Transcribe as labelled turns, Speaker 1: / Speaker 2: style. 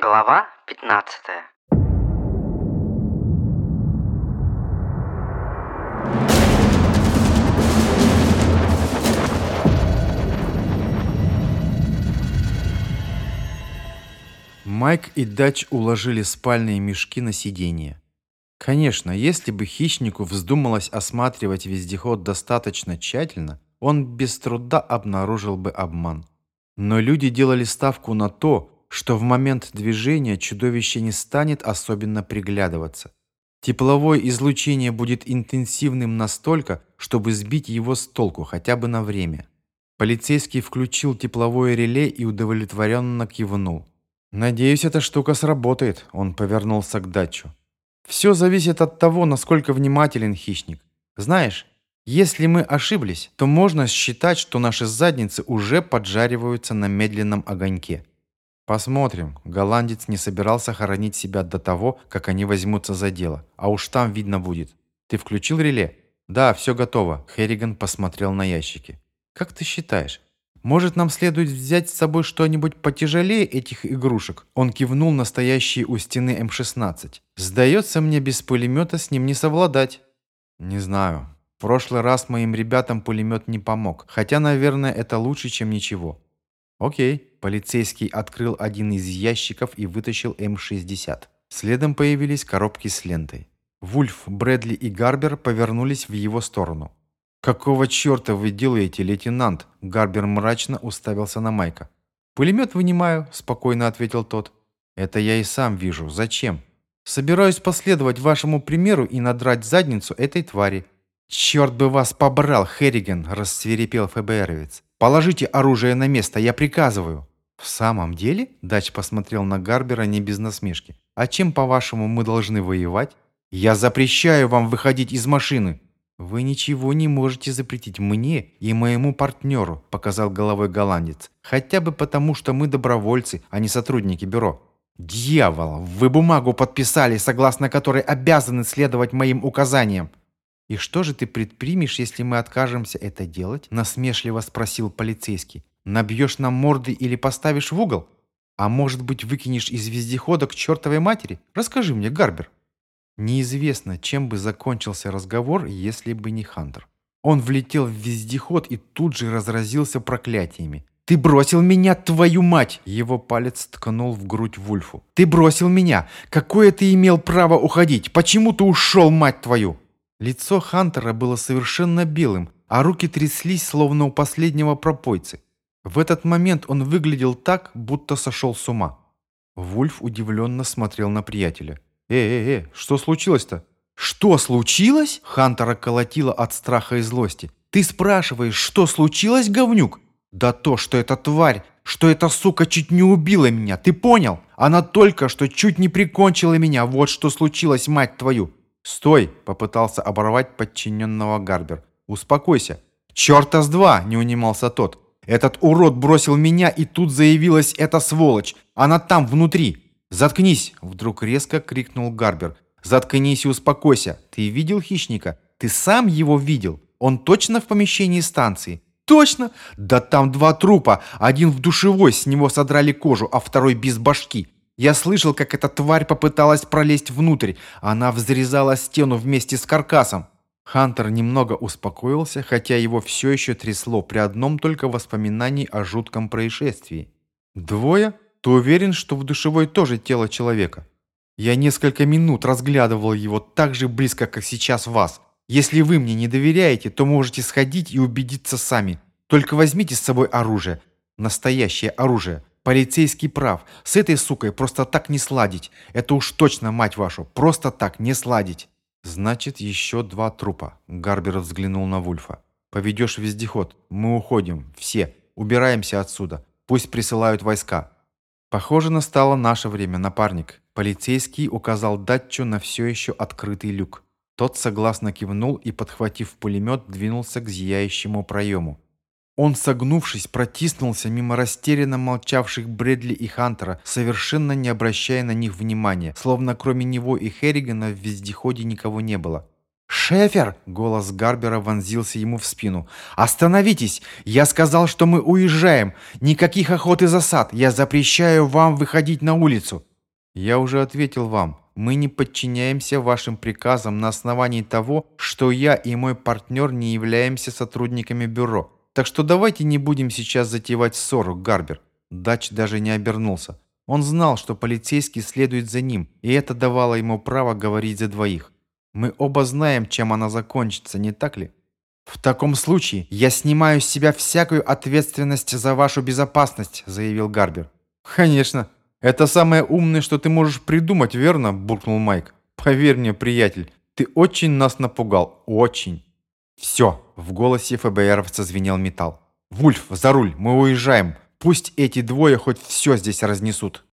Speaker 1: Глава 15
Speaker 2: Майк и Дач уложили спальные мешки на сиденье. Конечно, если бы хищнику вздумалось осматривать вездеход достаточно тщательно, он без труда обнаружил бы обман. Но люди делали ставку на то, что в момент движения чудовище не станет особенно приглядываться. Тепловое излучение будет интенсивным настолько, чтобы сбить его с толку хотя бы на время. Полицейский включил тепловое реле и удовлетворенно кивнул. «Надеюсь, эта штука сработает», – он повернулся к датчу. «Все зависит от того, насколько внимателен хищник. Знаешь, если мы ошиблись, то можно считать, что наши задницы уже поджариваются на медленном огоньке. Посмотрим. Голландец не собирался хоронить себя до того, как они возьмутся за дело. А уж там видно будет. Ты включил реле? Да, все готово. Херриган посмотрел на ящики. Как ты считаешь, может нам следует взять с собой что-нибудь потяжелее этих игрушек? Он кивнул на стоящие у стены М-16. Сдается мне, без пулемета с ним не совладать. Не знаю. В прошлый раз моим ребятам пулемет не помог, хотя, наверное, это лучше, чем ничего. Окей. Полицейский открыл один из ящиков и вытащил М-60. Следом появились коробки с лентой. Вульф, Брэдли и Гарбер повернулись в его сторону. «Какого черта вы делаете, лейтенант?» Гарбер мрачно уставился на Майка. «Пулемет вынимаю», – спокойно ответил тот. «Это я и сам вижу. Зачем?» «Собираюсь последовать вашему примеру и надрать задницу этой твари. «Черт бы вас побрал, Херриген!» – рассверепел ФБРовец. «Положите оружие на место, я приказываю!» «В самом деле?» – Дач посмотрел на Гарбера не без насмешки. «А чем, по-вашему, мы должны воевать?» «Я запрещаю вам выходить из машины!» «Вы ничего не можете запретить мне и моему партнеру», – показал головой голландец. «Хотя бы потому, что мы добровольцы, а не сотрудники бюро». «Дьявол! Вы бумагу подписали, согласно которой обязаны следовать моим указаниям!» «И что же ты предпримешь, если мы откажемся это делать?» – насмешливо спросил полицейский. «Набьешь нам морды или поставишь в угол? А может быть, выкинешь из вездехода к чертовой матери? Расскажи мне, Гарбер». Неизвестно, чем бы закончился разговор, если бы не Хантер. Он влетел в вездеход и тут же разразился проклятиями. «Ты бросил меня, твою мать!» Его палец ткнул в грудь Вульфу. «Ты бросил меня! Какое ты имел право уходить? Почему ты ушел, мать твою?» Лицо Хантера было совершенно белым, а руки тряслись, словно у последнего пропойцы. В этот момент он выглядел так, будто сошел с ума. Вульф удивленно смотрел на приятеля. «Э-э-э, что случилось-то?» «Что случилось?» Хантера колотило от страха и злости. «Ты спрашиваешь, что случилось, говнюк?» «Да то, что эта тварь, что эта сука чуть не убила меня, ты понял? Она только что чуть не прикончила меня, вот что случилось, мать твою!» «Стой!» – попытался оборвать подчиненного Гарбер. «Успокойся!» «Черта с два!» – не унимался тот. «Этот урод бросил меня, и тут заявилась эта сволочь! Она там, внутри!» «Заткнись!» – вдруг резко крикнул Гарбер. «Заткнись и успокойся! Ты видел хищника? Ты сам его видел? Он точно в помещении станции?» «Точно! Да там два трупа! Один в душевой, с него содрали кожу, а второй без башки!» Я слышал, как эта тварь попыталась пролезть внутрь. Она взрезала стену вместе с каркасом. Хантер немного успокоился, хотя его все еще трясло при одном только воспоминании о жутком происшествии. «Двое? Ты уверен, что в душевой тоже тело человека?» «Я несколько минут разглядывал его так же близко, как сейчас вас. Если вы мне не доверяете, то можете сходить и убедиться сами. Только возьмите с собой оружие. Настоящее оружие. Полицейский прав. С этой сукой просто так не сладить. Это уж точно, мать вашу, просто так не сладить. Значит, еще два трупа. Гарбер взглянул на Вульфа. Поведешь вездеход. Мы уходим. Все. Убираемся отсюда. Пусть присылают войска. Похоже, настало наше время, напарник. Полицейский указал датчу на все еще открытый люк. Тот согласно кивнул и, подхватив пулемет, двинулся к зияющему проему. Он, согнувшись, протиснулся мимо растерянно молчавших Брэдли и Хантера, совершенно не обращая на них внимания, словно кроме него и Херригана в вездеходе никого не было. «Шефер!» — голос Гарбера вонзился ему в спину. «Остановитесь! Я сказал, что мы уезжаем! Никаких охот и засад! Я запрещаю вам выходить на улицу!» Я уже ответил вам. Мы не подчиняемся вашим приказам на основании того, что я и мой партнер не являемся сотрудниками бюро. Так что давайте не будем сейчас затевать ссору, Гарбер. Дач даже не обернулся. Он знал, что полицейский следует за ним, и это давало ему право говорить за двоих. Мы оба знаем, чем она закончится, не так ли? В таком случае я снимаю с себя всякую ответственность за вашу безопасность, заявил Гарбер. Конечно, это самое умное, что ты можешь придумать, верно? буркнул Майк. Поверь мне, приятель, ты очень нас напугал, очень. Все, в голосе ФБРовца звенел металл. Вульф, за руль, мы уезжаем. Пусть эти двое хоть все здесь разнесут.